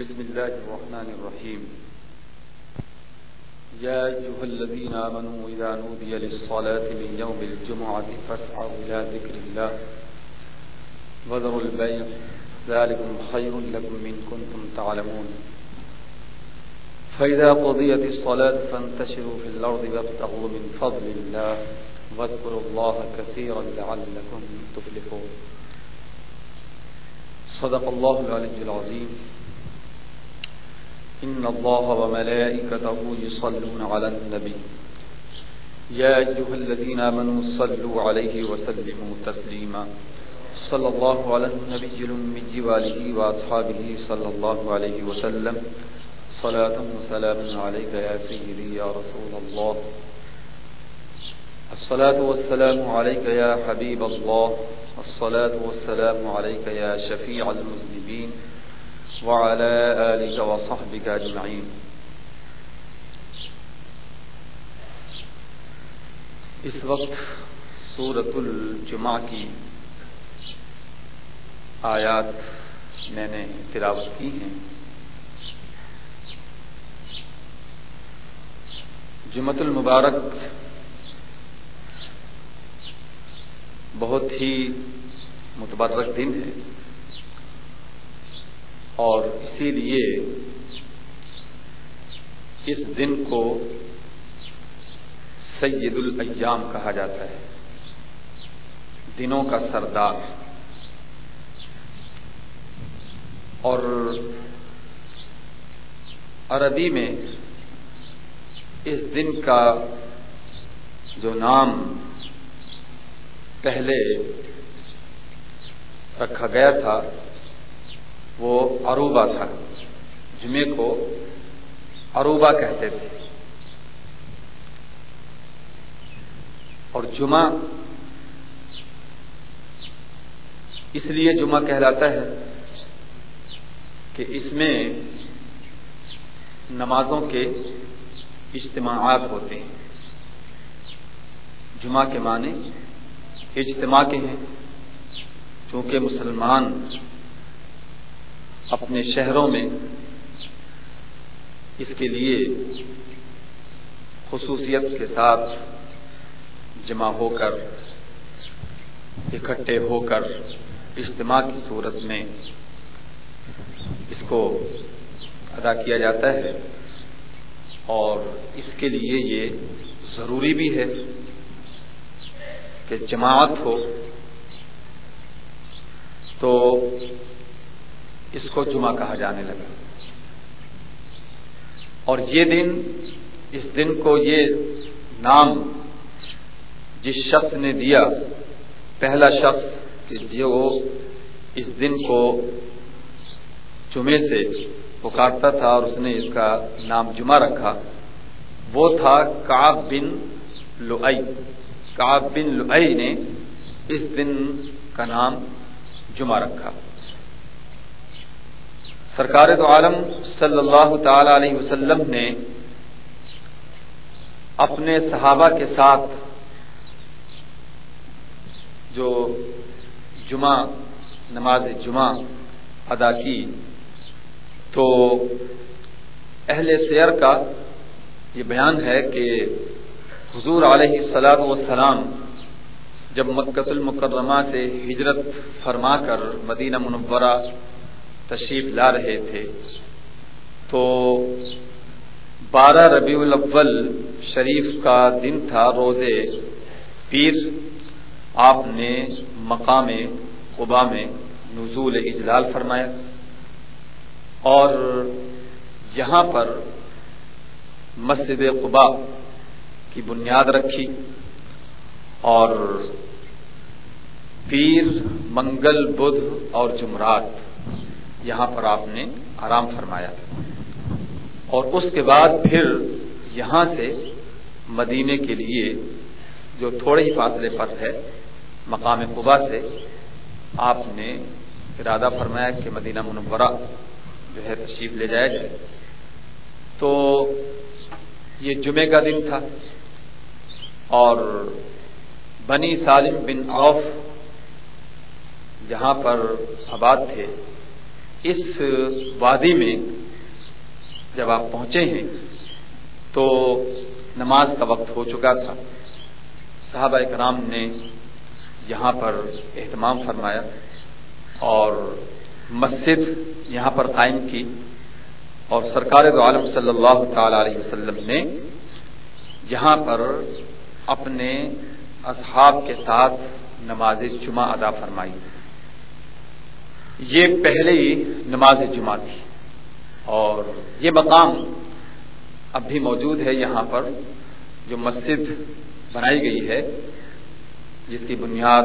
بسم الله الرحمن الرحيم. يا أيها الذين آمنوا إذا نودي للصلاة من يوم الجمعة فاسعوا إلى ذكر الله. وذروا البيع. ذلكم خير لكم من كنتم تعلمون. فإذا قضيت الصلاة فانتشروا في الأرض وابتغوا من فضل الله. واذكروا الله كثيرا لعلكم تفلحون. صدق الله العلي العظيم. إن الله وملائكته يصلون على النبي. يا أيها الذين آمنوا صلوا عليه وسلموا تسليما. صلى الله على النبي الأمي وآله وأصحابه صلى الله عليه وسلم. صلاة وسلام عليك يا سيدي يا رسول الله. الصلاة والسلام عليك يا حبيب الله. الصلاة والسلام عليك يا شفيع المذنبين. وعلى آلك وصحبك أجمعين. اس وقت سورت الجمعہ کی آیات میں نے تلاوت کی ہیں۔ جمعت المبارک بہت ہی متبرک دن ہے۔ اور اسی لیے اس دن کو سید الایام کہا جاتا ہے۔ دنوں کا سردار۔ اور عربی میں اس دن کا جو نام پہلے رکھا گیا تھا وہ عروبہ تھا۔ جمعے کو عروبہ کہتے تھے۔ اور جمعہ اس لیے جمعہ کہلاتا ہے کہ اس میں نمازوں کے اجتماعات ہوتے ہیں۔ جمعہ کے معنی اجتماع کے ہیں، چونکہ مسلمان اپنے شہروں میں اس کے لیے خصوصیت کے ساتھ جمع ہو کر، اکٹھے ہو کر اجتماع کی صورت میں اس کو ادا کیا جاتا ہے اور اس کے لیے یہ ضروری بھی ہے کہ جماعت ہو۔ تو اس کو جمعہ کہا جانے لگا۔ اور یہ دن، اس دن کو یہ نام جس شخص نے دیا، پہلا شخص کہ جو اس دن کو جمعے سے پکارتا تھا اور اس نے اس کا نام جمعہ رکھا، وہ تھا کاب بن لوئی کاب بن لوئی نے اس دن کا نام جمعہ رکھا۔ سرکار تو عالم صلی اللہ تعالی علیہ وسلم نے اپنے صحابہ کے ساتھ جو جمعہ، نماز جمعہ ادا کی تو اہل سیر کا یہ بیان ہے کہ حضور علیہ السلاط وسلام جب مکت المکرمہ سے ہجرت فرما کر مدینہ منورہ تشریف لا رہے تھے۔ تو بارہ ربیع الاول شریف کا دن تھا روز پیر، آپ نے مقام قبا میں نزول اجلال فرمایا۔ اور یہاں پر مسجد قبا کی بنیاد رکھی۔ اور پیر، منگل، بدھ اور جمعرات یہاں پر آپ نے آرام فرمایا۔ اور اس کے بعد پھر یہاں سے مدینے کے لیے جو تھوڑے ہی فاصلے پر ہے، مقام قبا سے آپ نے ارادہ فرمایا کہ مدینہ منورہ جو ہے تشریف لے جایا جائے۔ تو یہ جمعے کا دن تھا اور بنی سالم بن اوف جہاں پر آباد تھے۔ اس وادی میں جب آپ پہنچے ہیں، تو نماز کا وقت ہو چکا تھا۔ صحابہ کرام نے یہاں پر اہتمام فرمایا اور مسجد یہاں پر قائم کی اور سرکار دو عالم صلی اللہ تعالی علیہ وسلم نے یہاں پر اپنے اصحاب کے ساتھ نماز جمعہ ادا فرمائی۔ یہ پہلے ہی نماز جمعہ تھی۔ اور یہ مقام اب بھی موجود ہے یہاں پر، جو مسجد بنائی گئی ہے، جس کی بنیاد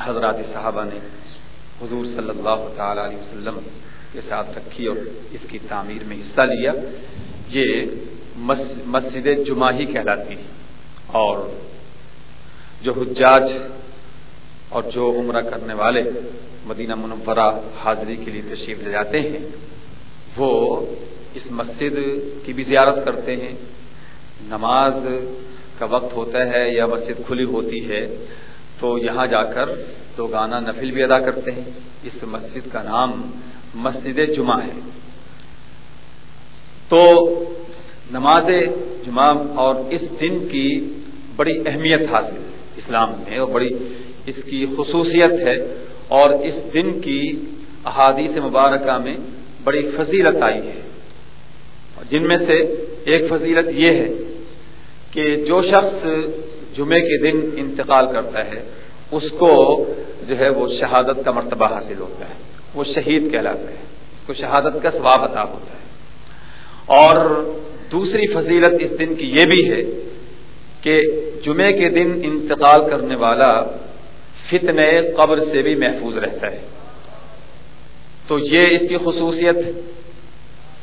حضرات صحابہ نے حضور صلی اللہ تعالی علیہ وسلم کے ساتھ رکھی اور اس کی تعمیر میں حصہ لیا۔ یہ مسجد جمعہ ہی کہلاتی۔ اور جو حجاج اور جو عمرہ کرنے والے مدینہ منورہ حاضری کے لیے تشریف لے جاتے ہیں، وہ اس مسجد کی بھی زیارت کرتے ہیں۔ نماز کا وقت ہوتا ہے یا مسجد کھلی ہوتی ہے، تو یہاں جا کر تو گانا نفل بھی ادا کرتے ہیں۔ اس مسجد کا نام مسجد جمعہ ہے۔ تو نماز جمعہ اور اس دن کی بڑی اہمیت حاصل ہے، اسلام میں، اور بڑی اس کی خصوصیت ہے اور اس دن کی احادیث مبارکہ میں بڑی فضیلت آئی ہے۔ جن میں سے ایک فضیلت یہ ہے کہ جو شخص جمعے کے دن انتقال کرتا ہے، اس کو جو ہے وہ شہادت کا مرتبہ حاصل ہوتا ہے، وہ شہید کہلاتا ہے، اس کو شہادت کا ثواب عطا ہوتا ہے۔ اور دوسری فضیلت اس دن کی یہ بھی ہے کہ جمعے کے دن انتقال کرنے والا فتن قبر سے بھی محفوظ رہتا ہے۔ تو یہ اس کی خصوصیت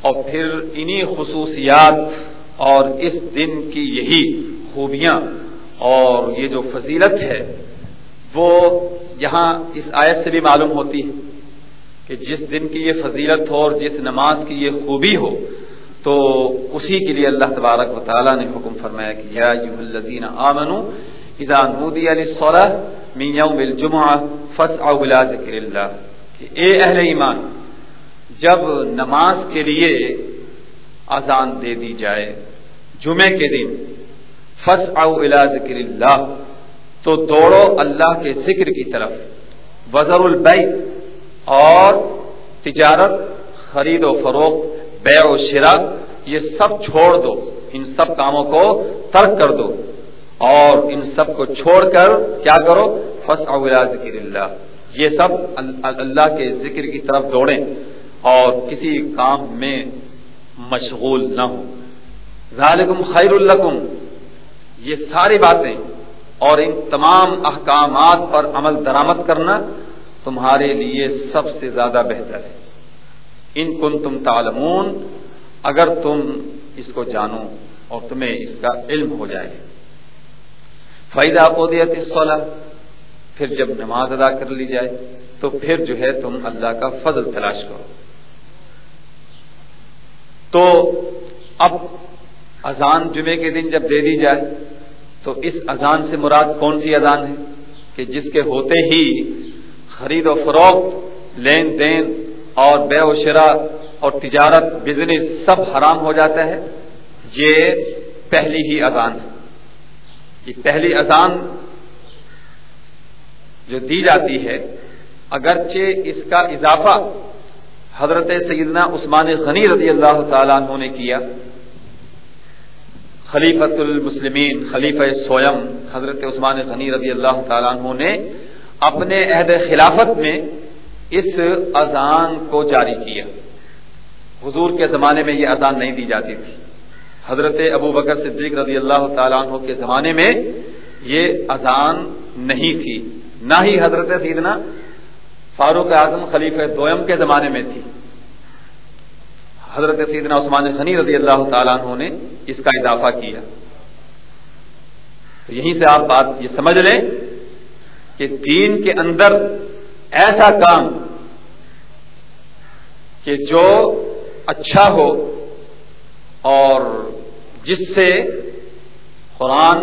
اور پھر انہی خصوصیات اور اس دن کی یہی خوبیاں اور یہ جو فضیلت ہے، وہ یہاں اس آیت سے بھی معلوم ہوتی ہے کہ جس دن کی یہ فضیلت ہو اور جس نماز کی یہ خوبی ہو، تو اسی کے لیے اللہ تبارک و تعالیٰ نے حکم فرمایا کہ یا الذین اذا نودی للصلاة من یوم الجمعہ فاسعوا الى ذکر اللہ کہ اے اہل ایمان، جب نماز کے لیے اذان دے دی جائے جمعے کے دن فس او الا ذکر اللہ تو دوڑو اللہ کے ذکر کی طرف. وزر البئی اور تجارت، خرید و فروخت بے و شرا یہ سب چھوڑ دو، ان سب کاموں کو ترک کر دو۔ اور ان سب کو چھوڑ کر کیا کرو؟ فس ذکر اللہ یہ سب اللہ کے ذکر کی طرف دوڑیں اور کسی کام میں مشغول نہ ہو ذالکم خیر الکم یہ ساری باتیں اور ان تمام احکامات پر عمل درامد کرنا تمہارے لیے سب سے زیادہ بہتر ہے۔ ان کن تم تعلمون۔ اگر تم اس کو جانو اور تمہیں اس کا علم ہو جائے۔ فائدہ قودیت دیت پھر جب نماز ادا کر لی جائے، تو پھر جو ہے تم اللہ کا فضل تلاش کرو۔ تو اب اذان جمعے کے دن جب دے دی جائے، تو اس اذان سے مراد کون سی اذان ہے؟ کہ جس کے ہوتے ہی خرید و فروخت، لین دین اور بے و شرا اور تجارت، بزنس سب حرام ہو جاتا ہے۔ یہ پہلی ہی اذان ہے۔ یہ پہلی اذان جو دی جاتی ہے، اگرچہ اس کا اضافہ حضرت سیدنا عثمان غنی رضی اللہ تعالیٰ عنہ نے کیا خلیفت المسلمین، خلیفہ سویم حضرت عثمان غنی رضی اللہ تعالیٰ عنہ نے اپنے عہد خلافت میں اس اذان کو جاری کیا۔ حضور کے زمانے میں یہ اذان نہیں دی جاتی تھی۔ حضرت ابو بکر صدیق رضی اللہ تعالیٰ عنہ کے زمانے میں یہ اذان نہیں تھی۔ نہ ہی حضرت سیدنا فاروق اعظم خلیفہ دویم کے زمانے میں تھی۔ حضرت سیدنا عثمان غنی رضی اللہ تعالیٰ عنہ نے اس کا اضافہ کیا۔ تو یہیں سے آپ بات یہ سمجھ لیں کہ دین کے اندر ایسا کام کہ جو اچھا ہو اور جس سے قرآن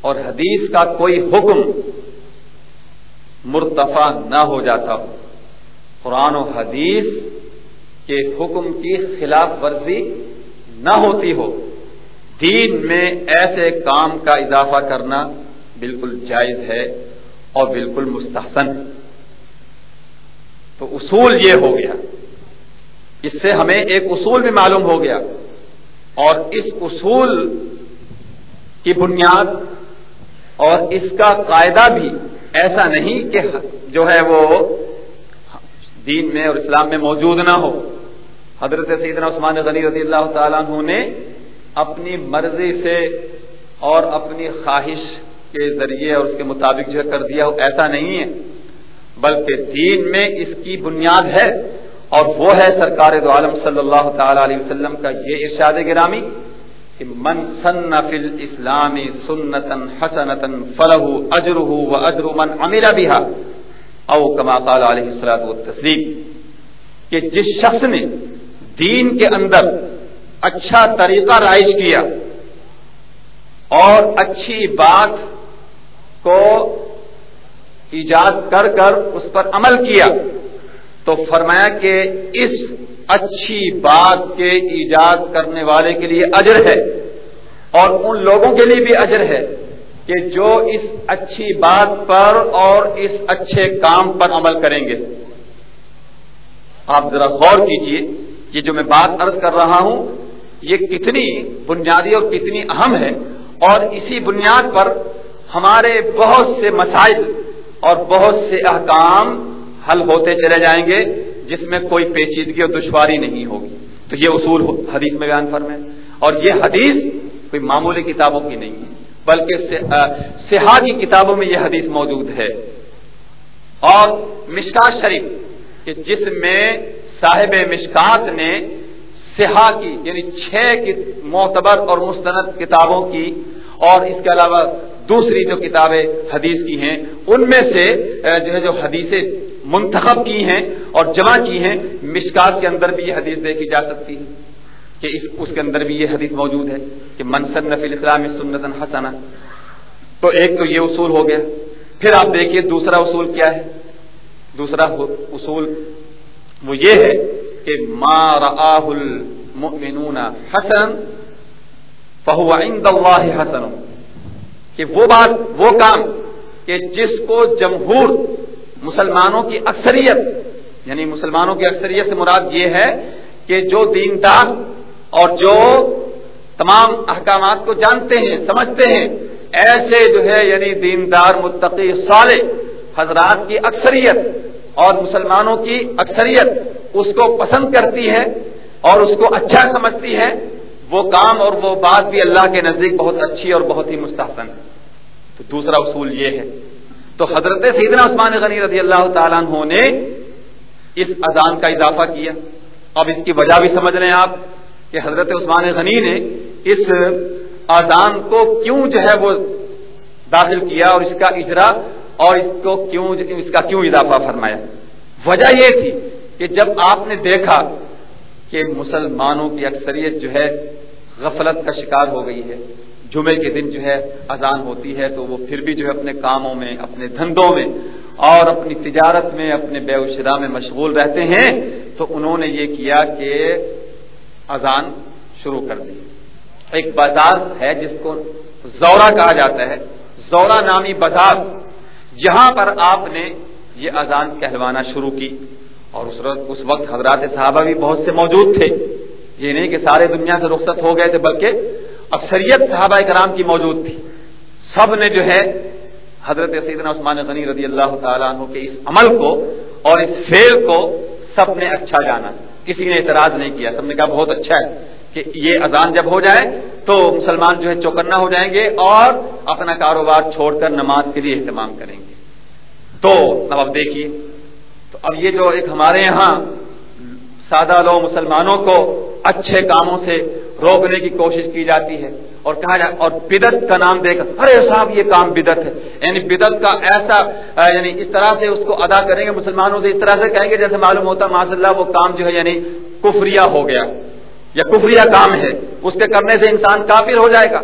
اور حدیث کا کوئی حکم مرتفع نہ ہو جاتا ہو۔ قرآن و حدیث کے حکم کی خلاف ورزی نہ ہوتی ہو۔ دین میں ایسے کام کا اضافہ کرنا بالکل جائز ہے اور بالکل مستحسن۔ تو اصول یہ ہو گیا۔ اس سے ہمیں ایک اصول بھی معلوم ہو گیا۔ اور اس اصول کی بنیاد اور اس کا قاعدہ بھی ایسا نہیں کہ جو ہے وہ دین میں اور اسلام میں موجود نہ ہو۔ حضرت سیدنا عثمان غنی رضی اللہ تعالیٰ عنہ نے اپنی مرضی سے اور اپنی خواہش کے ذریعے اور اس کے مطابق جو ہے کر دیا ہو ایسا نہیں ہے۔ بلکہ دین میں اس کی بنیاد ہے۔ اور وہ ہے سرکار دو عالم صلی اللہ تعالی علیہ وسلم کا یہ ارشاد گرامی کہ من سن فل اسلام سنتن حسنتن فلح اجر و اجر من امیر بہا او کما قال علیہ السلام و کہ جس شخص نے دین کے اندر اچھا طریقہ رائج کیا اور اچھی بات کو ایجاد کر کر اس پر عمل کیا تو فرمایا کہ اس اچھی بات کے ایجاد کرنے والے کے لیے اجر ہے اور ان لوگوں کے لیے بھی اجر ہے کہ جو اس اچھی بات پر اور اس اچھے کام پر عمل کریں گے۔ آپ ذرا غور کیجیے یہ جو میں بات عرض کر رہا ہوں، یہ کتنی بنیادی اور کتنی اہم ہے۔ اور اسی بنیاد پر ہمارے بہت سے مسائل اور بہت سے احکام حل ہوتے چلے جائیں گے جس میں کوئی پیچیدگی اور دشواری نہیں ہوگی۔ تو یہ اصول حدیث میں بیان فرمائے۔ اور یہ حدیث کوئی معمولی کتابوں کی نہیں ہے، بلکہ سہا کی کتابوں میں یہ حدیث موجود ہے۔ اور مشکات شریف، کہ جس میں صاحب مشکات نے سہا کی یعنی چھ معتبر اور مستند کتابوں کی، اور اس کے علاوہ دوسری جو کتابیں حدیث کی ہیں، ان میں سے، جو ہے، جو حدیثیں منتخب کی ہیں اور جمع کی ہیں، مشکات کے اندر بھی یہ حدیث دیکھی جا سکتی ہے کہ اس اس کے اندر بھی یہ حدیث موجود ہے کہ منصن نفی اسلام سنت حسنا۔ تو ایک تو یہ اصول ہو گیا۔ پھر آپ دیکھیے دوسرا اصول کیا ہے۔ دوسرا اصول وہ یہ ہے کہ ما راہ المؤمنون حسن فہو عند اللہ حسن۔ کہ وہ بات، وہ کام کہ جس کو جمہور مسلمانوں کی اکثریت یعنی مسلمانوں کی اکثریت سے مراد یہ ہے کہ جو دیندار اور جو تمام احکامات کو جانتے ہیں، سمجھتے ہیں، ایسے جو ہے یعنی دیندار، متقی، صالح حضرات کی اکثریت اور مسلمانوں کی اکثریت اس کو پسند کرتی ہے اور اس کو اچھا سمجھتی ہے وہ کام اور وہ بات بھی اللہ کے نزدیک بہت اچھی اور بہت ہی مستحسن ہے۔ تو دوسرا اصول یہ ہے تو حضرت سیدنا عثمان غنی رضی اللہ تعالیٰ عنہ نے اس اذان کا اضافہ کیا۔ اب اس کی وجہ بھی سمجھ رہے ہیں آپ کہ حضرت عثمان غنی نے اس اذان کو کیوں جو ہے وہ داخل کیا اور اس کا اجرا اور اس کو کیوں اس کا کیوں اضافہ فرمایا۔ وجہ یہ تھی کہ جب آپ نے دیکھا کہ مسلمانوں کی اکثریت جو ہے غفلت کا شکار ہو گئی ہے جمعے کے دن جو ہے اذان ہوتی ہے تو وہ پھر بھی جو ہے اپنے کاموں میں، اپنے دھندوں میں اور اپنی تجارت میں، اپنے بے شرا میں مشغول رہتے ہیں تو انہوں نے یہ کیا کہ اذان شروع کر دی۔ ایک بازار ہے جس کو زورا کہا جاتا ہے، زورا نامی بازار۔ جہاں پر آپ نے یہ اذان کہلوانا شروع کی اور اس وقت حضرات صحابہ بھی بہت سے موجود تھے۔ یہ نہیں کہ سارے دنیا سے رخصت ہو گئے تھے، بلکہ اکثریت صحابہ کرام کی موجود تھی۔ سب نے جو ہے حضرت سیدنا عثمان غنی رضی اللہ تعالیٰ عنہ کے اس عمل کو اور اس فیل کو سب نے اچھا جانا۔ کسی نے اعتراض نہیں کیا۔ سب نے کہا بہت اچھا ہے کہ یہ اذان جب ہو جائے تو مسلمان جو ہے چوکنا ہو جائیں گے اور اپنا کاروبار چھوڑ کر نماز کے لیے اہتمام کریں گے۔ تو اب اب دیکھیے، تو اب یہ جو ایک ہمارے یہاں سادہ لو مسلمانوں کو اچھے کاموں سے روکنے کی کوشش کی جاتی ہے اور کہا جائے اور بدت کا نام دے کر ارے صاحب یہ کام بدت ہے۔ یعنی بدت کا ایسا یعنی اس طرح سے اس کو ادا کریں گے، مسلمانوں سے اس طرح سے کہیں گے جیسے معلوم ہوتا معذ اللہ وہ کام جو ہے یعنی کفریا ہو گیا یا کفریا کام ہے۔ اس کے کرنے سے انسان کافر ہو جائے گا۔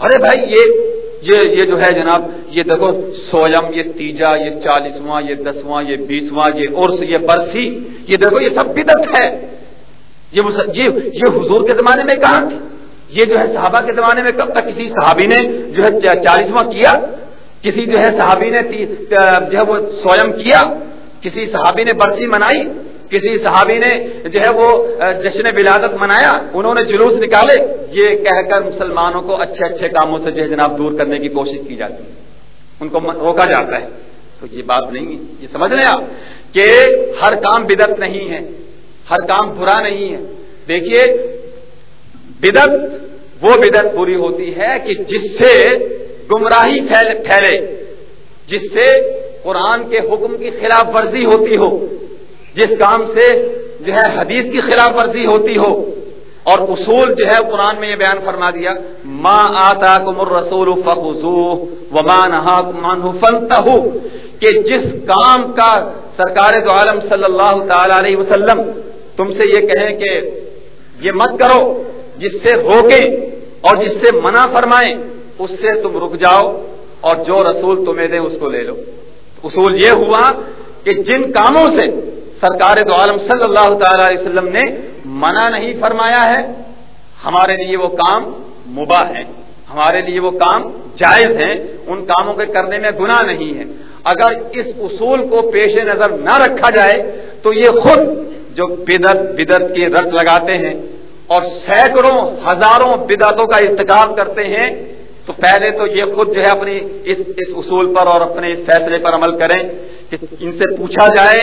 ارے بھائی، یہ یہ یہ جو ہے جناب، یہ دیکھو سویم یہ تیجا، یہ چالیسواں، یہ دسواں، یہ بیسواں، یہ عرس، یہ برسی، یہ دیکھو، یہ سب بدت ہے۔ یہ یہ حضور کے زمانے میں کہاں تھی؟ یہ جو ہے صحابہ کے زمانے میں کب تک کسی صحابی نے جو ہے چالیسواں کیا؟ کسی جو ہے صحابی نے جو ہے وہ سوئم کیا؟ کسی صحابی نے برسی منائی؟ کسی صحابی نے جو ہے وہ جشن ولادت منایا؟ انہوں نے جلوس نکالے؟ یہ کہہ کر مسلمانوں کو اچھے اچھے کاموں سے جو ہے جناب دور کرنے کی کوشش کی جاتی ہے۔ ان کو روکا جاتا ہے۔ تو یہ بات نہیں ہے۔ یہ سمجھ رہے آپ کہ ہر کام بدت نہیں ہے۔ ہر کام برا نہیں ہے۔ دیکھیے بدت وہ بدت پوری ہوتی ہے کہ جس سے گمراہی پھیلے، جس سے قرآن کے حکم کی خلاف ورزی ہوتی ہو، جس کام سے جو ہے حدیث کی خلاف ورزی ہوتی ہو۔ اور اصول جو ہے قرآن میں یہ بیان فرما دیا ماں آتا کمر رسول کہ جس کام کا سرکار دو عالم صلی اللہ تعالی علیہ وسلم تم سے یہ کہیں کہ یہ مت کرو، جس سے روکیں اور جس سے منع فرمائیں اس سے تم رک جاؤ اور جو رسول تمہیں دے، اس کو لے لو۔ اصول یہ ہوا کہ جن کاموں سے سرکار دو عالم صلی اللہ تعالی علیہ وسلم نے منع نہیں فرمایا ہے، ہمارے لیے وہ کام مباح ہے ہمارے لیے وہ کام جائز ہیں۔ ان کاموں کے کرنے میں گناہ نہیں ہے اگر اس اصول کو پیش نظر نہ رکھا جائے، تو یہ خود جو بدت بدت کی رٹ لگاتے ہیں اور سینکڑوں ہزاروں بدعتوں کا ارتکاب کرتے ہیں، تو پہلے تو یہ خود جو ہے اپنی اس اس اصول پر اور اپنے اس فیصلے پر عمل کریں کہ ان سے پوچھا جائے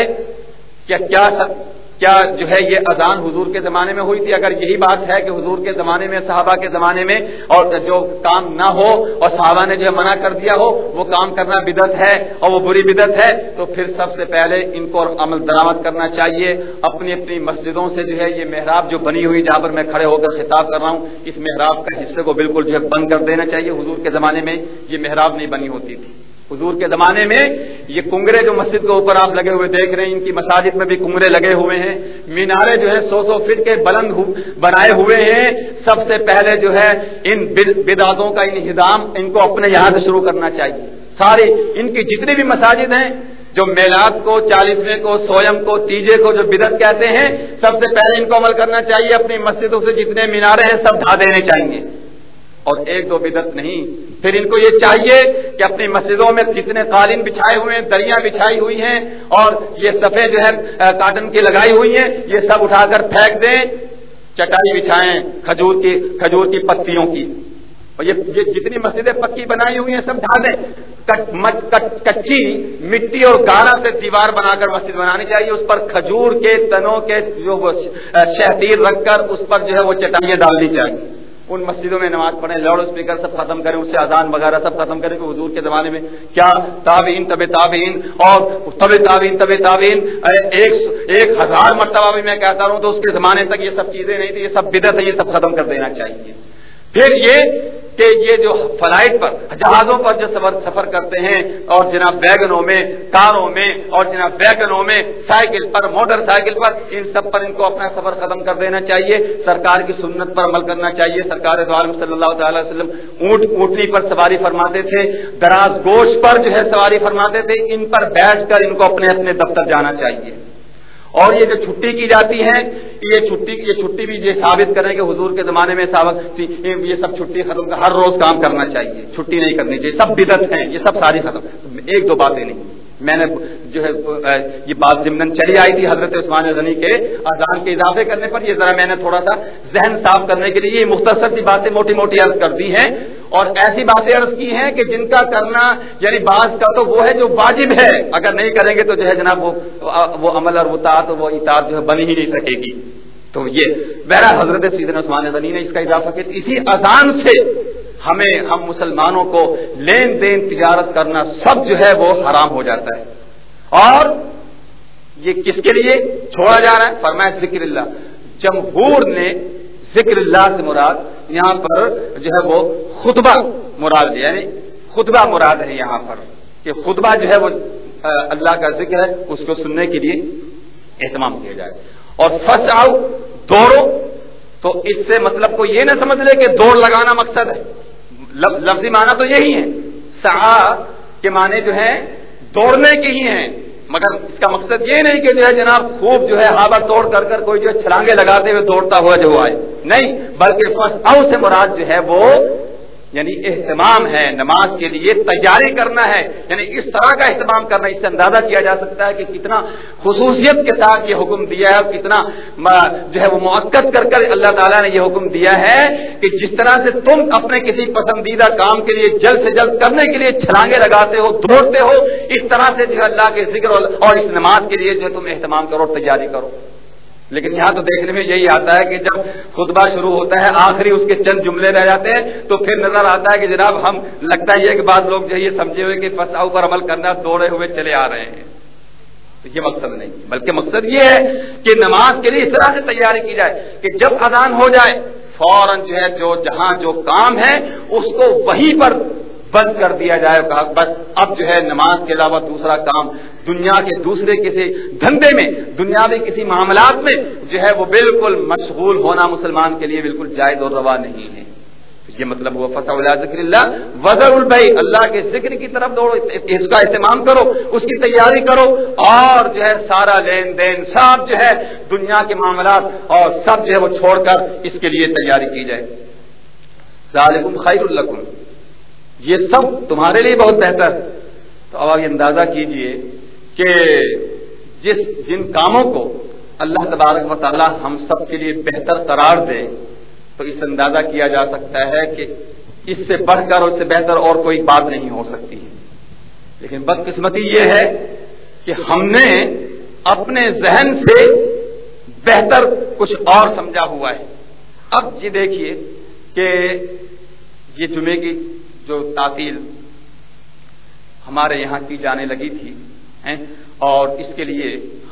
کہ کیا کیا جو ہے یہ اذان حضور کے زمانے میں ہوئی تھی؟ اگر یہی بات ہے کہ حضور کے زمانے میں، صحابہ کے زمانے میں اور جو کام نہ ہو اور صحابہ نے جو ہے منع کر دیا ہو، وہ کام کرنا بدت ہے اور وہ بری بدت ہے، تو پھر سب سے پہلے ان کو عمل درامد کرنا چاہیے۔ اپنی اپنی مسجدوں سے جو ہے یہ محراب جو بنی ہوئی، جہاں پر میں کھڑے ہو کر خطاب کر رہا ہوں، اس محراب کا حصے کو بالکل جو ہے بند کر دینا چاہیے۔ حضور کے زمانے میں یہ محراب نہیں بنی ہوتی تھی۔ حضور کے زمانے میں یہ کنگرے جو مسجد کے اوپر آپ لگے ہوئے دیکھ رہے ہیں، ان کی مساجد میں بھی کنگرے لگے ہوئے ہیں۔ مینارے جو ہے سو سو فٹ کے بلند بنائے ہوئے ہیں۔ سب سے پہلے جو ہے، ان بدعتوں کا انہدام ان کو اپنے یہاں سے شروع کرنا چاہیے۔ ساری ان کی جتنی بھی مساجد ہیں، جو میلاد کو، چالیسویں کو سوئم کو، تیجے کو، جو بدت کہتے ہیں، سب سے پہلے ان کو عمل کرنا چاہیے۔ اپنی مسجدوں سے جتنے مینارے ہیں، سب ڈھا دینے چاہیے اور ایک دو بدت نہیں۔ پھر ان کو یہ چاہیے کہ اپنی مسجدوں میں جتنے قالین بچھائے ہوئے ہیں دریاں بچھائی ہوئی ہیں اور یہ سفید جو ہے کاٹن کی لگائی ہوئی ہیں، یہ سب اٹھا کر پھینک دیں۔ چٹائی بچھائیں کھجور کی کھجور کی پتیوں کی۔ اور یہ جتنی مسجدیں پکی بنائی ہوئی ہیں، سب ڈھا دیں۔ کچی مٹی اور گارا سے دیوار بنا کر مسجد بنانی چاہیے۔ اس پر کھجور کے تنوں کے جو شہدیر رکھ کر اس پر جو ہے وہ چٹائیاں ڈالنی چاہیے۔ ان مسجدوں میں نماز پڑھیں، لاؤڈ اسپیکر سب ختم کریں، اس سے اذان وغیرہ سب ختم کریں، کہ حضور کے زمانے میں کیا تابعین طب تابعین، اور طب تابعین طب تابعین ایک ایک ہزار مرتبہ بھی میں کہتا ہوں تو اس کے زمانے تک یہ سب چیزیں نہیں تھی یہ سب بدت ہے یہ سب ختم کر دینا چاہیے۔ پھر یہ کہ یہ جو فلائٹ پر، جہازوں پر جو سفر سفر کرتے ہیں اور جناب ویگنوں میں، کاروں میں اور جناب ویگنوں میں سائیکل پر، موٹر سائیکل پر، ان سب پر ان کو اپنا سفر ختم کر دینا چاہیے۔ سرکار کی سنت پر عمل کرنا چاہیے۔ سرکار صلی اللہ تعالی وسلم اونٹ، اونٹنی پر سواری فرماتے تھے۔ دراز گوشت پر جو ہے سواری فرماتے تھے۔ ان پر بیٹھ کر ان کو اپنے اپنے دفتر جانا چاہیے۔ اور یہ جو چھٹی کی جاتی ہے یہ چھٹی یہ چھٹی بھی یہ ثابت کریں کہ حضور کے زمانے میں ثابت یہ سب چھٹی ختم ہر روز کام کرنا چاہیے، چھٹی نہیں کرنی چاہیے سب بدت ہیں، یہ سب ساری ختم۔ ایک دو باتیں نہیں۔ میں نے جو ہے، یہ بات ضمن چلی آئی تھی حضرت عثمان غنی کے اذان کے اضافے کرنے پر، یہ ذرا میں نے تھوڑا سا ذہن صاف کرنے کے لیے یہ مختصر سی باتیں موٹی موٹی عرض کر دی ہیں۔ اور ایسی باتیں عرض کی ہیں کہ جن کا کرنا یعنی بعض کا تو وہ ہے جو واجب ہے۔ اگر نہیں کریں گے تو جو ہے جناب وہ وہ عمل اور وہ تعت وہ اطاعت جو ہے بن ہی نہیں سکے گی۔ تو یہ، بہرحال حضرت سیدن عثمان غنی نے اس کا اضافہ کیا۔ اسی اذان سے ہمیں، ہم مسلمانوں کو لین دین تجارت کرنا سب جو ہے وہ حرام ہو جاتا ہے۔ اور یہ کس کے لیے چھوڑا جا رہا ہے؟ فرمایا ذکر اللہ۔ جمہور نے ذکر اللہ سے مراد یہاں پر جو ہے وہ خطبہ مراد یعنی خطبہ مراد ہے یہاں پر کہ خطبہ جو ہے وہ اللہ کا ذکر ہے، اس کو سننے کے لیے اہتمام کیا جائے۔ اور فسٹ آؤ دوڑو، تو اس سے مطلب کو یہ نہ سمجھ لے کہ دوڑ لگانا مقصد ہے۔ لفظی معنی تو یہی ہے۔ سا کے معنی جو ہے دوڑنے کے ہی ہیں۔ مگر اس کا مقصد یہ نہیں کہ جو ہے جناب خوب جو ہے ہوا توڑ کر کر کوئی جو ہے چھلانگے لگاتے ہوئے دوڑتا ہوا جو آئے۔ نہیں، بلکہ فرسٹ او سے مراد جو ہے وہ یعنی اہتمام ہے، نماز کے لیے تیاری کرنا ہے۔ یعنی اس طرح کا اہتمام کرنا، اس سے اندازہ کیا جا سکتا ہے کہ کتنا خصوصیت کے ساتھ یہ حکم دیا ہے کتنا جو ہے وہ موقع کر کر اللہ تعالیٰ نے یہ حکم دیا ہے کہ جس طرح سے تم اپنے کسی پسندیدہ کام کے لیے جلد سے جلد کرنے کے لیے چھلانگے لگاتے ہو، دوڑتے ہو، اس طرح سے جو اللہ کے ذکر اور اس نماز کے لیے جو ہے تم اہتمام کرو تیاری کرو۔ لیکن یہاں تو دیکھنے میں یہی آتا ہے کہ جب خطبہ شروع ہوتا ہے، آخری اس کے چند جملے رہ جاتے ہیں، تو پھر نظر آتا ہے کہ جناب ہم، لگتا ہے کہ بعض لوگ جو یہ سمجھے ہوئے کہ فساؤ پر عمل کرنا، دوڑے ہوئے چلے آ رہے ہیں۔ یہ مقصد نہیں، بلکہ مقصد یہ ہے کہ نماز کے لیے اس طرح سے تیاری کی جائے کہ جب اذان ہو جائے، فوراً جو ہے جو جہاں جو کام ہے، اس کو وہیں پر بند کر دیا جائے کہا بس اب جو ہے نماز کے علاوہ دوسرا کام دنیا کے دوسرے کسی دھندے میں، دنیاوی کسی معاملات میں جو ہے وہ بالکل مشغول ہونا مسلمان کے لیے بالکل جائز اور روا نہیں ہے۔ یہ مطلب ہوا فتح اللہ ذکر اللہ وزر البئی اللہ کے ذکر کی طرف دوڑو، اس کا اہتمام کرو، اس کی تیاری کرو اور جو ہے سارا لین دین سب جو ہے دنیا کے معاملات اور سب جو ہے وہ چھوڑ کر اس کے لیے تیاری کی جائے۔ ظالم خیر القم یہ سب تمہارے لیے بہت بہتر تو اب آپ یہ اندازہ کیجیے کہ جس جن کاموں کو اللہ تبارک و تعالی ہم سب کے لیے بہتر قرار دے، تو اس اندازہ کیا جا سکتا ہے کہ اس سے بڑھ کر اور اس سے بہتر اور کوئی بات نہیں ہو سکتی۔ لیکن بدقسمتی یہ ہے کہ ہم نے اپنے ذہن سے بہتر کچھ اور سمجھا ہوا ہے۔ اب یہ دیکھیے کہ یہ جمعے کی جو تعطیل ہمارے یہاں کی جانے لگی تھی اور اس کے لیے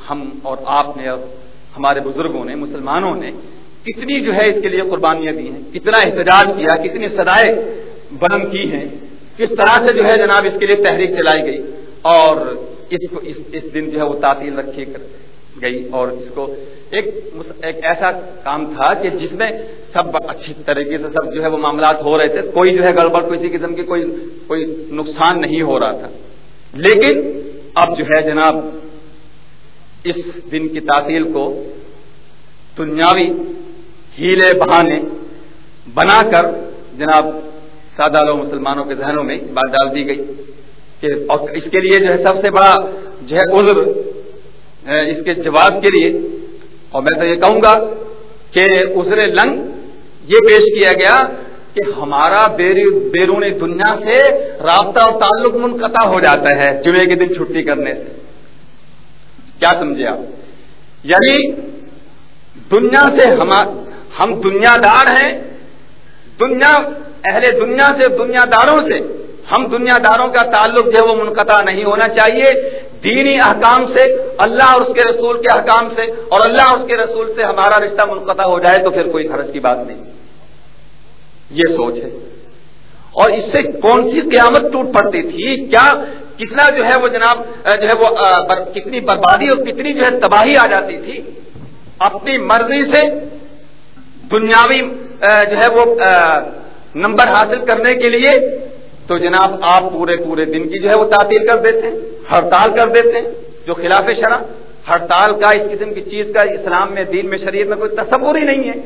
ہم اور آپ نے اور ہمارے بزرگوں نے مسلمانوں نے کتنی جو ہے اس کے لیے قربانیاں دی ہیں کتنا احتجاج کیا کتنی سدائے بلند کی ہیں کس طرح سے جو ہے جناب اس کے لیے تحریک چلائی گئی اور اس اس, اس دن جو ہے وہ تعطیل رکھی گئی اور اس کو ایک ایک ایسا کام تھا کہ جس میں سب اچھی طریقے سے سب جو ہے وہ معاملات ہو رہے تھے، کوئی جو ہے گڑبڑ، کسی قسم کی کوئی کوئی نقصان نہیں ہو رہا تھا۔ لیکن اب جو ہے جناب، اس دن کی تعطیل کو دنیاوی ہیلے بہانے بنا کر جناب سادہ لوگ مسلمانوں کے ذہنوں میں بات ڈال دی گئی کہ اور اس کے لیے جو ہے سب سے بڑا جو ہے عذر اس کے جواب کے لیے اور میں تو یہ کہوں گا کہ عذر لنگ یہ پیش کیا گیا کہ ہمارا بیرونی دنیا سے رابطہ اور تعلق منقطع ہو جاتا ہے جمعے کے دن چھٹی کرنے سے۔ کیا سمجھے آپ؟ یعنی دنیا سے ہم دنیا دار ہیں، دنیا اہل دنیا سے، دنیا داروں سے ہم دنیا داروں کا تعلق جو ہے وہ منقطع نہیں ہونا چاہیے۔ دینی احکام سے، اللہ اور اس کے رسول کے احکام سے، اور اللہ اور اس کے رسول سے ہمارا رشتہ منقطع ہو جائے تو پھر کوئی حرج کی بات نہیں۔ یہ سوچ ہے۔ اور اس سے کون سی قیامت ٹوٹ پڑتی تھی؟ کیا کتنا جو ہے وہ جناب، جو ہے وہ بر... کتنی بربادی اور کتنی جو ہے تباہی آ جاتی تھی۔ اپنی مرضی سے دنیاوی جو ہے وہ نمبر حاصل کرنے کے لیے تو جناب آپ پورے پورے دن کی جو ہے وہ تعطیل کر دیتے ہیں، ہڑتال کر دیتے ہیں، جو خلاف شرح ہڑتال کا اس قسم کی چیز کا اسلام میں، دین میں، شریعت میں کوئی تصور ہی نہیں ہے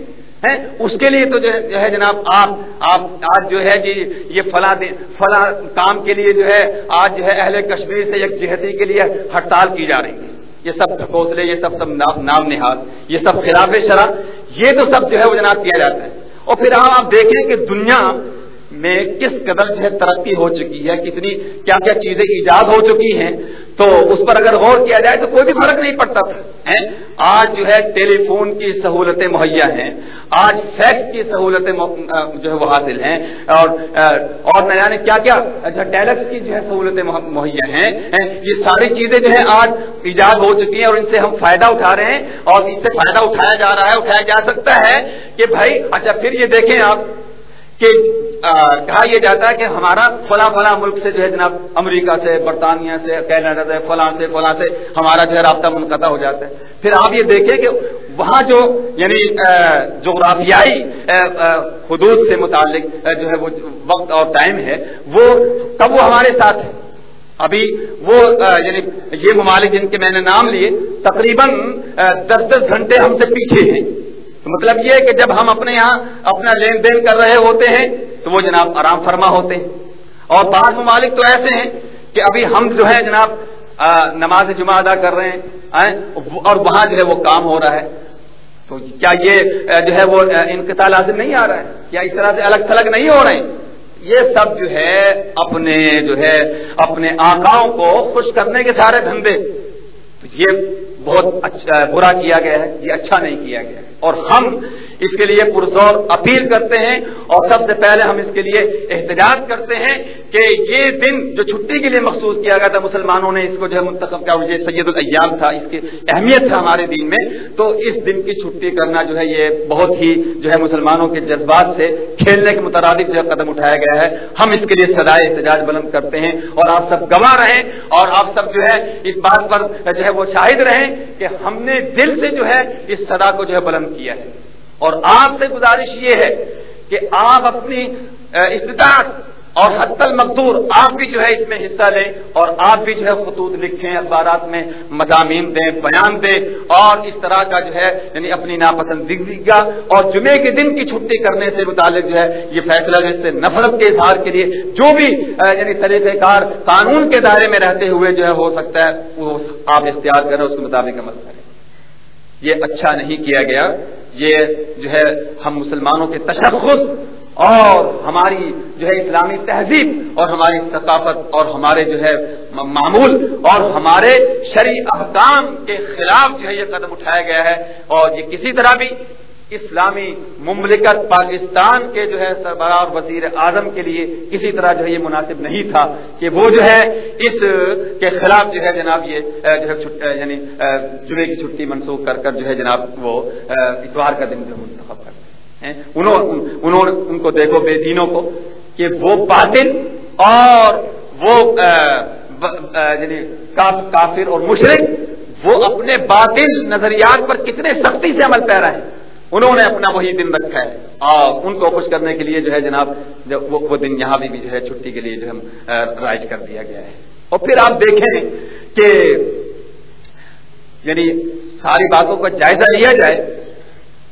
اس کے لیے تو جو ہے جناب آپ آپ آج جو ہے جی یہ فلاں فلاں کام کے لیے جو ہے آج جو ہے اہل کشمیر سے ایک جہتی کے لیے ہڑتال کی جا رہی ہے۔ یہ سب ٹھکوسلے، یہ سب سب نام نہاد یہ سب خلاف شرح یہ تو سب جو ہے وہ جناب کیا جاتا ہے۔ اور پھر ہم آپ دیکھیں کہ دنیا میں کس قدر جو ہے ترقی ہو چکی ہے، کتنی کیا کیا چیزیں ایجاد ہو چکی ہیں، تو اس پر اگر غور کیا جائے تو کوئی بھی فرق نہیں پڑتا تھا آج جو ہے ٹیلی فون کی سہولتیں مہیا ہیں، آج فیکس کی سہولتیں جو ہے وہ حاصل ہیں، اور اور نہ جانے کیا کیا اچھا ٹیلکس کی جو ہے سہولتیں مہیا ہیں یہ ساری چیزیں جو ہے آج ایجاد ہو چکی ہیں، اور ان سے ہم فائدہ اٹھا رہے ہیں، اور اس سے فائدہ اٹھایا جا رہا ہے، اٹھایا جا سکتا ہے کہ بھائی اچھا پھر یہ دیکھیں آپ کہ کہا یہ جاتا ہے کہ ہمارا فلاں فلاں ملک سے جو ہے جناب امریکہ سے، برطانیہ سے، کینیڈا سے، فلاں سے فلاں سے ہمارا جو ہے رابطہ منقطع ہو جاتا ہے۔ پھر آپ یہ دیکھیں کہ وہاں جو یعنی جغرافیائی حدود سے متعلق جو ہے وہ وقت اور ٹائم ہے، وہ کب وہ ہمارے ساتھ ہے۔ ابھی وہ یعنی یہ ممالک جن کے میں نے نام لیے، تقریباً دس دس گھنٹے ہم سے پیچھے ہیں۔ تو مطلب یہ ہے کہ جب ہم اپنے یہاں اپنا لین دین کر رہے ہوتے ہیں تو وہ جناب آرام فرما ہوتے ہیں۔ اور بعض ممالک تو ایسے ہیں کہ ابھی ہم جو ہے جناب نماز جمعہ ادا کر رہے ہیں اور وہاں جو ہے وہ کام ہو رہا ہے۔ تو کیا یہ جو ہے وہ انقطاع لازم نہیں آ رہا ہے؟ کیا اس طرح سے الگ تھلگ نہیں ہو رہے ہیں؟ یہ سب جو ہے اپنے، جو ہے اپنے آکاؤں کو خوش کرنے کے سارے دھندے۔ یہ بہت اچھا برا کیا گیا ہے، یہ اچھا نہیں کیا گیا اور ہم اس کے لیے پرزور اپیل کرتے ہیں اور سب سے پہلے ہم اس کے لیے احتجاج کرتے ہیں کہ یہ دن جو چھٹی کے لیے مخصوص کیا گیا تھا، مسلمانوں نے اس کو جو ہے منتخب کیا یہ سید الایام تھا، اس کی اہمیت تھا ہمارے دین میں۔ تو اس دن کی چھٹی کرنا جو ہے، یہ بہت ہی جو ہے مسلمانوں کے جذبات سے کھیلنے کے مترادف جو ہے قدم اٹھایا گیا ہے۔ ہم اس کے لیے سدائے احتجاج بلند کرتے ہیں اور آپ سب گواہ رہیں اور آپ سب جو ہے اس بات پر جو ہے وہ شاہد رہیں کہ ہم نے دل سے جو ہے اس صدا کو جو ہے بلند کیا ہے۔ اور آپ سے گزارش یہ ہے کہ آپ اپنی استطاعت اور حت المقدور آپ بھی جو ہے اس میں حصہ لیں اور آپ بھی جو ہے خطوط لکھیں، اخبارات میں مضامین دیں، بیان دیں اور اس طرح کا جو ہے یعنی اپنی ناپسندیدگی کا اور جمعے کے دن کی چھٹی کرنے سے متعلق جو ہے، یہ فیصلہ جو سے نفرت کے اظہار کے لیے جو بھی یعنی طریقہ کار قانون کے دائرے میں رہتے ہوئے جو ہے، ہو سکتا ہے، وہ آپ اختیار کریں، اس کے مطابق عمل کریں۔ یہ اچھا نہیں کیا گیا۔ یہ جو ہے، ہم مسلمانوں کے تشخص اور ہماری جو ہے اسلامی تہذیب اور ہماری ثقافت اور ہمارے جو ہے معمول اور ہمارے شرع احکام کے خلاف جو ہے یہ قدم اٹھایا گیا ہے اور یہ کسی طرح بھی اسلامی مملکت پاکستان کے جو ہے سربراہ اور وزیر اعظم کے لیے کسی طرح جو ہے یہ مناسب نہیں تھا کہ وہ جو ہے اس کے خلاف جو ہے جناب یہ جو ہے یعنی جمعے کی چھٹی منسوخ کر کر جو ہے جناب وہ اتوار کا دن جو منتخب کرتے ہیں انہوں نے ان کو دیکھو بے دینوں کو کہ وہ باطل اور وہ یعنی کافر اور مشرق وہ اپنے باطل نظریات پر کتنے سختی سے عمل پیرا ہے انہوں نے اپنا وہی دن رکھا ہے۔ اور ان کو خوش کرنے کے لیے جو ہے جناب وہ دن یہاں بھی جو ہے چھٹی کے لیے جو ہے رائج کر دیا گیا ہے۔ اور پھر آپ دیکھیں کہ یعنی ساری باتوں کا جائزہ لیا جائے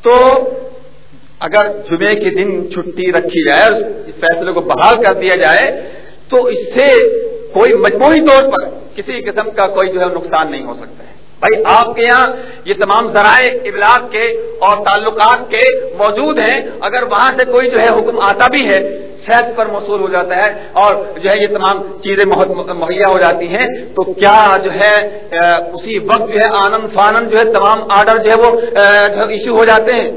تو اگر جمعے کے دن چھٹی رکھی جائے اس فیصلے کو بحال کر دیا جائے، تو اس سے کوئی مجموعی طور پر کسی قسم کا کوئی جو ہے نقصان نہیں ہو سکتا ہے۔ بھائی، آپ کے یہاں یہ تمام ذرائع ابلاغ کے اور تعلقات کے موجود ہیں۔ اگر وہاں سے کوئی جو ہے حکم آتا بھی ہے، فیض پر موصول ہو جاتا ہے اور جو ہے یہ تمام چیزیں مہیا ہو جاتی ہیں، تو کیا جو ہے اسی وقت جو ہے آنند فانند جو ہے تمام آرڈر جو ہے وہ ایشو ہو جاتے ہیں؟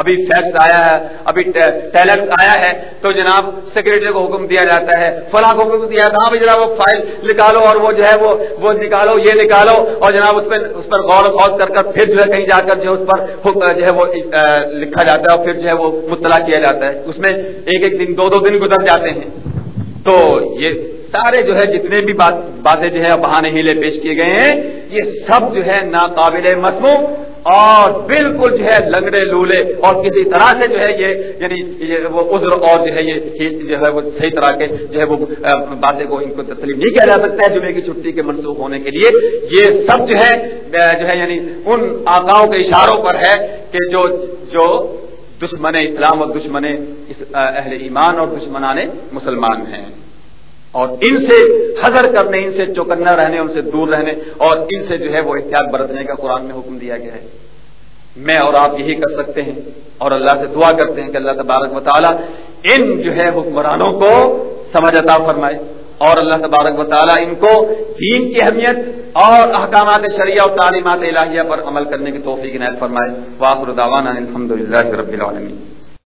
ابھی فیکس آیا ہے، ابھی ٹیلکس آیا ہے، تو جناب سیکرٹری کو حکم دیا جاتا ہے، فلاں کو حکم دیا تھا ہاں بھی جناب وہ فائل نکالو اور وہ جو ہے وہ وہ نکالو، یہ نکالو، اور جناب اس پر اس پر غور و خوض کر کر پھر جو ہے کہیں جا کر جو اس پر جو ہے وہ لکھا جاتا ہے اور پھر جو ہے وہ مطلع کیا جاتا ہے۔ اس میں ایک ایک دن، دو دو دن گزر جاتے ہیں۔ تو یہ سارے جو ہے جتنے بھی باتیں جو ہے بہانے ہیلے پیش کیے گئے ہیں، یہ سب جو ہے ناقابل مضمون اور بالکل جو ہے لنگڑے لولے اور کسی طرح سے جو ہے یہ یعنی یہ وہ عذر اور جو ہے یہ جو ہے وہ صحیح طرح کے جو ہے وہ باتیں کو ان کو تسلیم نہیں کیا جا سکتا ہے جمعے کی چھٹی کے منسوخ ہونے کے لیے۔ یہ سب جو ہے جو ہے یعنی ان آقاؤں کے اشاروں پر ہے کہ جو جو دشمن اسلام اور دشمن اہل ایمان اور دشمنان مسلمان ہیں۔ اور ان سے حضر کرنے، ان سے چوکنا رہنے، ان سے دور رہنے اور ان سے جو ہے وہ احتیاط برتنے کا قرآن میں حکم دیا گیا ہے۔ میں اور آپ یہی کر سکتے ہیں اور اللہ سے دعا کرتے ہیں کہ اللہ تبارک و تعالیٰ ان جو ہے حکمرانوں کو سمجھ عطا فرمائے اور اللہ تبارک و تعالیٰ ان کو دین کی اہمیت اور احکامات شریعہ اور تعلیمات الہیہ پر عمل کرنے کی توفیق عنایت فرمائے۔ واخر دعوانا الحمد للہ رب العالمین۔